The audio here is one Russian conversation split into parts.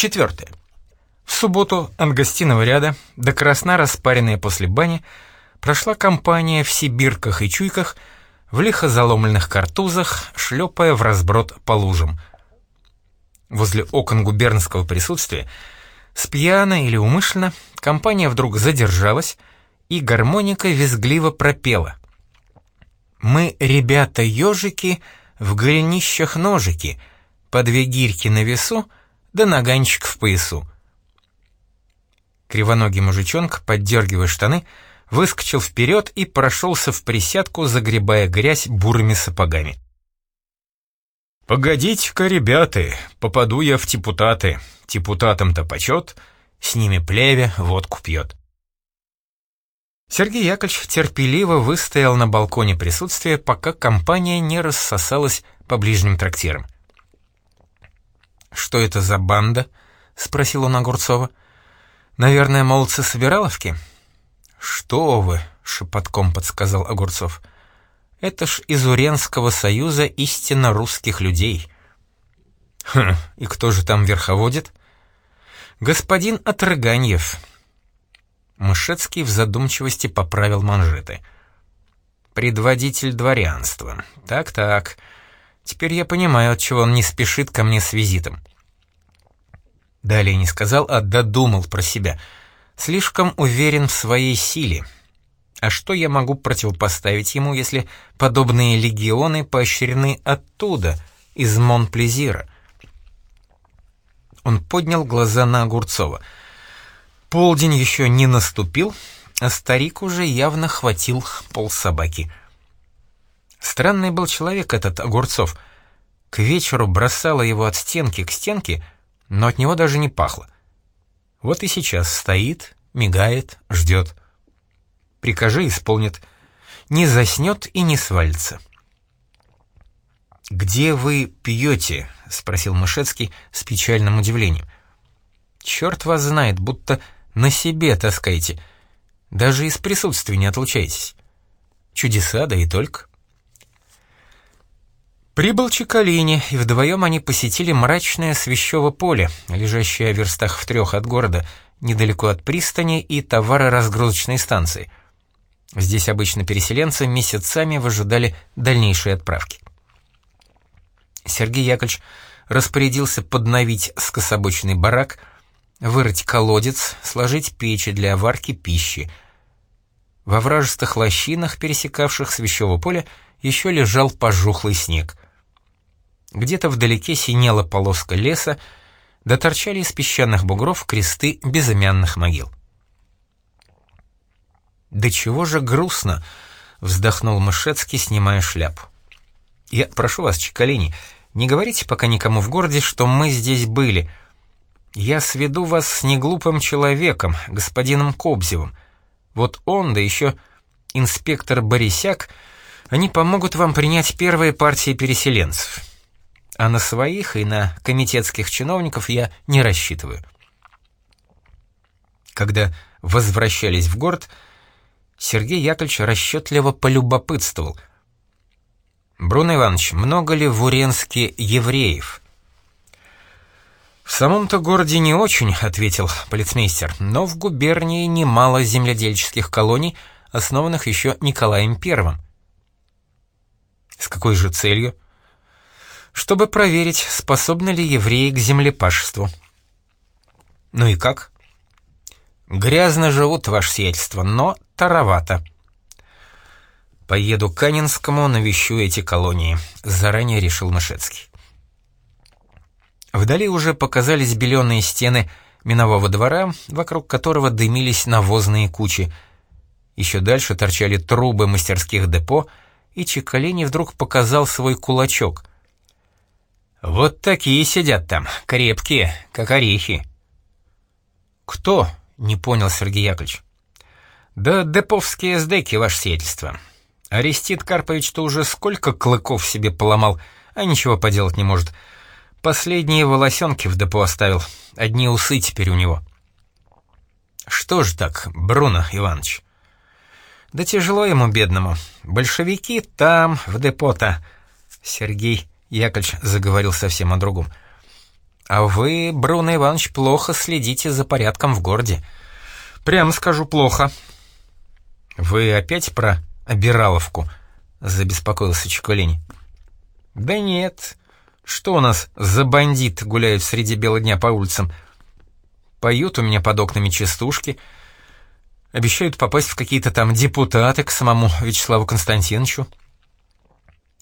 Четвертое. В субботу от гостиного ряда до красна распаренная после бани прошла компания в сибирках и чуйках, в лихо заломленных картузах, шлепая в разброд по лужам. Возле окон губернского присутствия, спьяно или умышленно, компания вдруг задержалась, и гармоника визгливо пропела. «Мы, ребята-ежики, в голенищах ножики, по две гирьки на весу, да наганчик в поясу». Кривоногий мужичонка, поддергивая штаны, выскочил вперед и прошелся в присядку, загребая грязь бурыми сапогами. «Погодите-ка, ребята, попаду я в депутаты. Депутатам-то почет, с ними плеве водку пьет». Сергей Яковлевич терпеливо выстоял на балконе присутствия, пока компания не рассосалась по ближним трактирам. «Что это за банда?» — спросил он Огурцова. «Наверное, молодцы-собираловки?» «Что вы?» — шепотком подсказал Огурцов. «Это ж из Уренского союза истинно русских людей». «Хм, и кто же там верховодит?» «Господин Отрыганьев». Мышецкий в задумчивости поправил манжеты. «Предводитель дворянства. Так-так. Теперь я понимаю, отчего он не спешит ко мне с визитом». Далее не сказал, а додумал про себя. Слишком уверен в своей силе. А что я могу противопоставить ему, если подобные легионы поощрены оттуда, из Монплезира? Он поднял глаза на Огурцова. Полдень еще не наступил, а старик уже явно хватил полсобаки. Странный был человек этот Огурцов. К вечеру бросало его от стенки к стенке — но от него даже не пахло. Вот и сейчас стоит, мигает, ждет. Прикажи, исполнит. Не заснет и не свалится. «Где вы пьете?» — спросил Мышецкий с печальным удивлением. «Черт вас знает, будто на себе таскаете. Даже из присутствия не отлучаетесь. Чудеса, да и только». Прибыл Чекалини, и вдвоем они посетили мрачное Свящево поле, лежащее в верстах в трех от города, недалеко от пристани и товароразгрузочной станции. Здесь обычно переселенцы месяцами выжидали дальнейшей отправки. Сергей Яковлевич распорядился подновить скособочный барак, вырыть колодец, сложить печи для варки пищи. Во вражестых лощинах, пересекавших Свящево поле, еще лежал пожухлый снег. Где-то вдалеке синела полоска леса, да торчали из песчаных бугров кресты безымянных могил. «Да чего же грустно!» — вздохнул Мышецкий, снимая шляпу. «Я прошу вас, Чекалини, не говорите пока никому в городе, что мы здесь были. Я сведу вас с неглупым человеком, господином Кобзевым. Вот он, да еще инспектор Борисяк, они помогут вам принять первые партии переселенцев а на своих и на комитетских чиновников я не рассчитываю. Когда возвращались в город, Сергей Яковлевич расчетливо полюбопытствовал. «Бруно Иванович, много ли в Уренске евреев?» «В самом-то городе не очень», — ответил полицмейстер, «но в губернии немало земледельческих колоний, основанных еще Николаем Первым». «С какой же целью?» Чтобы проверить, способны ли евреи к землепашеству. Ну и как? Грязно живут, ваше сиятельство, но таровато. Поеду к Канинскому, навещу эти колонии, заранее решил Мышецкий. Вдали уже показались беленые стены минового двора, вокруг которого дымились навозные кучи. Еще дальше торчали трубы мастерских депо, и Чекалини вдруг показал свой кулачок. «Вот такие сидят там, крепкие, как орехи». «Кто?» — не понял Сергей Яковлевич. «Да деповские сдеки, ваше сиятельство. Арестит Карпович-то уже сколько клыков себе поломал, а ничего поделать не может. Последние волосенки в депо оставил, одни усы теперь у него». «Что ж так, Бруно Иванович?» «Да тяжело ему, бедному. Большевики там, в депо-то». Сергей Яковлевич заговорил совсем о другом. А вы, Бруно Иванович, плохо следите за порядком в городе. Прямо скажу, плохо. Вы опять про Обираловку? Забеспокоился Чекулини. Да нет. Что у нас за бандит гуляют среди бела дня по улицам? Поют у меня под окнами частушки, обещают попасть в какие-то там депутаты к самому Вячеславу Константиновичу.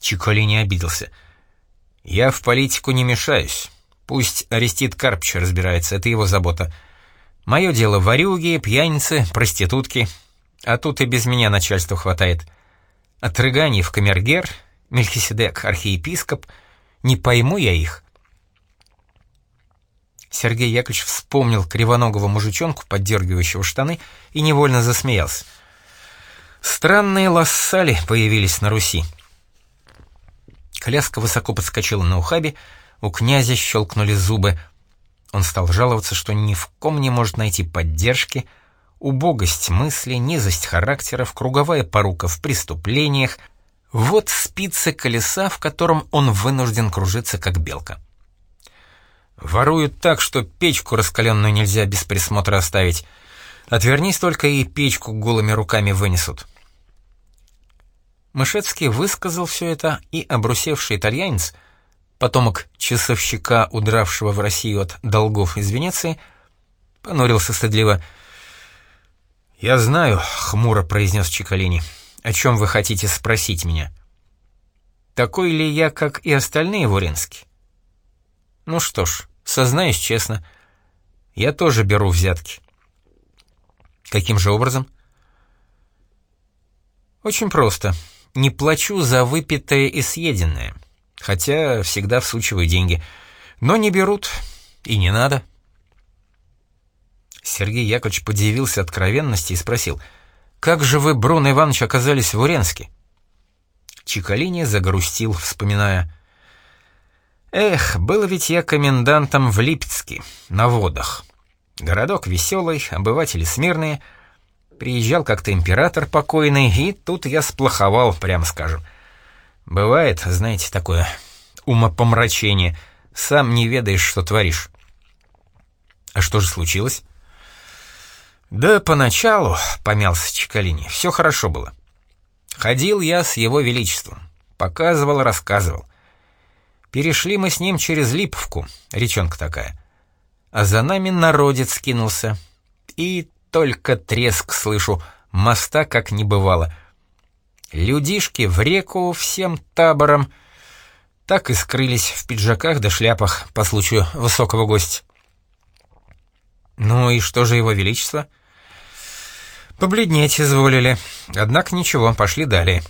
Чиколини обиделся. «Я в политику не мешаюсь. Пусть Арестит Карпч разбирается, это его забота. Мое дело ворюги, пьяницы, проститутки. А тут и без меня начальства хватает. Отрыганий в камергер, Мельхиседек архиепископ. Не пойму я их». Сергей Яковлевич вспомнил кривоногого мужичонку, поддергивающего штаны, и невольно засмеялся. Странные лассали появились на Руси. Коляска высоко подскочила на ухабе, у князя щелкнули зубы. Он стал жаловаться, что ни в ком не может найти поддержки, убогость мысли, низость характеров, круговая порука в преступлениях. Вот спицы колеса, в котором он вынужден кружиться, как белка. Воруют так, что печку раскаленную нельзя без присмотра оставить. Отвернись только и печку голыми руками вынесут. Мышецкий высказал все это, и обрусевший итальянец — потомок часовщика, удравшего в Россию от долгов из Венеции, понурился стыдливо. «Я знаю», — хмуро произнес Чикалини, — «о чем вы хотите спросить меня? Такой ли я, как и остальные в Уренске? Ну что ж, сознаюсь честно, я тоже беру взятки». «Каким же образом?» «Очень просто. Не плачу за выпитое и съеденное». Хотя всегда всучиваю деньги. Но не берут, и не надо. Сергей Яковлевич подивился откровенности и спросил, «Как же вы, Бруно Иванович, оказались в Уренске?» Чикалини загрустил, вспоминая, «Эх, был ведь я комендантом в Липецке, на водах. Городок веселый, обыватели смирные. Приезжал как-то император покойный, и тут я сплоховал, прямо скажем». Бывает, знаете, такое умопомрачение. Сам не ведаешь, что творишь. А что же случилось? Да поначалу, помялся Чекалини, все хорошо было. Ходил я с его величеством, показывал, рассказывал. Перешли мы с ним через Липовку, речонка такая. А за нами народец скинулся. И только треск слышу, моста как не бывало — Людишки в реку всем табором. Так и скрылись в пиджаках да шляпах по случаю высокого гостя. Ну и что же его величество? Побледнеть изволили. Однако ничего, пошли далее.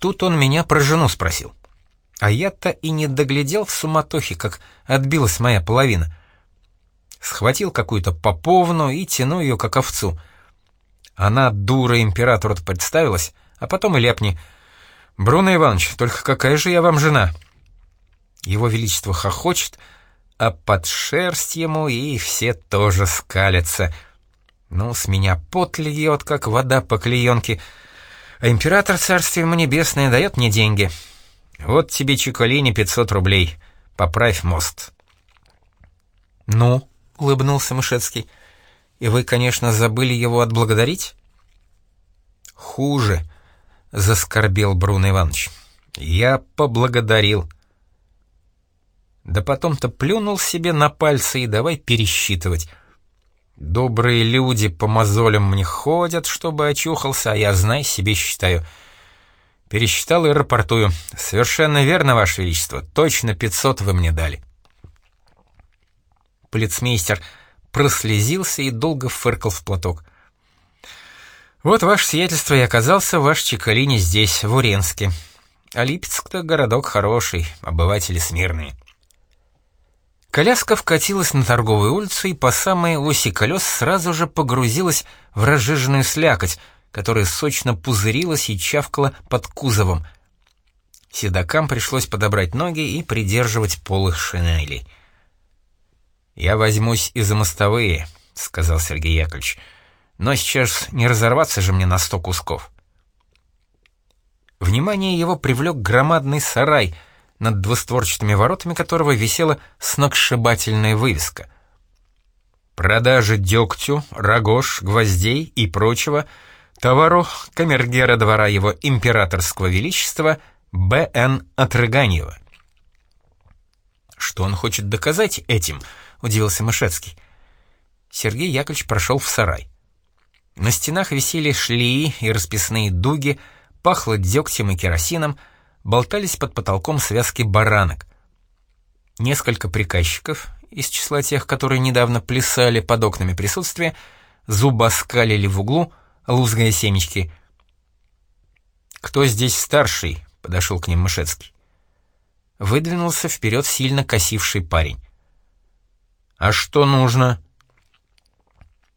Тут он меня про жену спросил. А я-то и не доглядел в суматохе, как отбилась моя половина. Схватил какую-то поповну и тяну ее как овцу. Она, дура, императору представилась, а потом и ляпни. «Бруно Иванович, только какая же я вам жена?» Его Величество хохочет, а под шерсть ему и все тоже скалятся. Ну, с меня пот льет, как вода по клеенке, а император царствие ему небесное дает мне деньги. Вот тебе, Чиколини, пятьсот рублей. Поправь мост. «Ну?» — улыбнулся Мышецкий. «И вы, конечно, забыли его отблагодарить?» «Хуже», — заскорбел Бруно Иванович. «Я поблагодарил». Да потом-то плюнул себе на пальцы и давай пересчитывать. Добрые люди по мозолям мне ходят, чтобы очухался, а я, знай, себе считаю. Пересчитал и рапортую. Совершенно верно, Ваше Величество, точно пятьсот вы мне дали. Полицмейстер прослезился и долго фыркал в платок. — вот ваше сиятельство и оказался ваш Чекалини здесь, в Уренске. А Липецк-то городок хороший, обыватели смирные. Коляска вкатилась на торговую улицу и по самой оси колес сразу же погрузилась в разжиженную слякоть, которая сочно пузырилась и чавкала под кузовом. Седокам пришлось подобрать ноги и придерживать полы шинелей. «Я возьмусь и за мостовые», — сказал Сергей Яковлевич. Но сейчас не разорваться же мне на сто кусков. Внимание его привлек громадный сарай, над двустворчатыми воротами которого висела сногсшибательная вывеска. «Продажа дегтю, рогож, гвоздей и прочего товару камергера двора его императорского величества Б.Н. Отрыганьева». «Что он хочет доказать этим?» — удивился Мышецкий. Сергей Яковлевич прошел в сарай. На стенах висели шлеи и расписные дуги, пахло дегтем и керосином, болтались под потолком связки баранок. Несколько приказчиков, из числа тех, которые недавно плясали под окнами присутствия, зубоскалили в углу, лузгая семечки. «Кто здесь старший?» — подошел к ним Мышецкий. Выдвинулся вперед сильно косивший парень. «А что нужно?»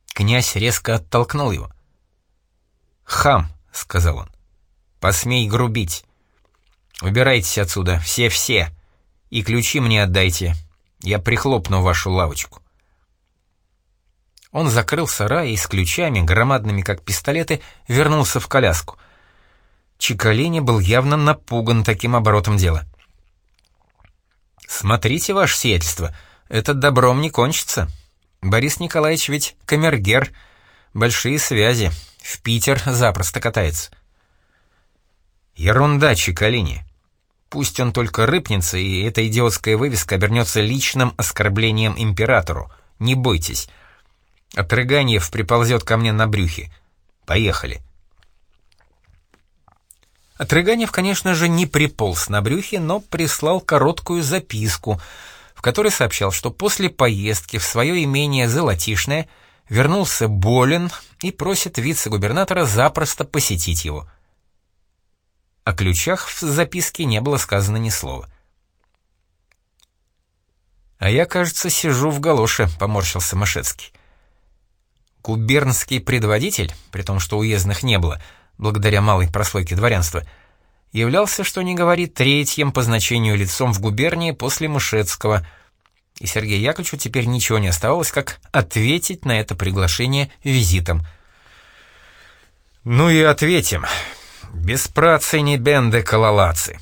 Князь резко оттолкнул его. «Хам», — сказал он, — «посмей грубить. Убирайтесь отсюда, все-все, и ключи мне отдайте. Я прихлопну вашу лавочку». Он закрыл сарай и с ключами, громадными как пистолеты, вернулся в коляску. Чикалини был явно напуган таким оборотом дела. «Смотрите, ваше сиятельство, это добром не кончится», Борис Николаевич ведь камергер, большие связи, в Питер запросто катается. Ерунда, Чекалини. Пусть он только рыпнется, и эта идиотская вывеска обернется личным оскорблением императору. Не бойтесь. Отрыганьев приползет ко мне на брюхе. Поехали. Отрыганьев, конечно же, не приполз на брюхе, но прислал короткую записку — в которой сообщал, что после поездки в свое имение Золотишное вернулся болен и просит вице-губернатора запросто посетить его. О ключах в записке не было сказано ни слова. «А я, кажется, сижу в галоше», — поморщился Машецкий. Губернский предводитель, при том, что уездных не было, благодаря малой прослойке дворянства, — являлся, что не говорит, третьим по значению лицом в губернии после Мышецкого, и Сергею Яковлевичу теперь ничего не оставалось, как ответить на это приглашение визитом. «Ну и ответим. Без працы не бенды кололацы».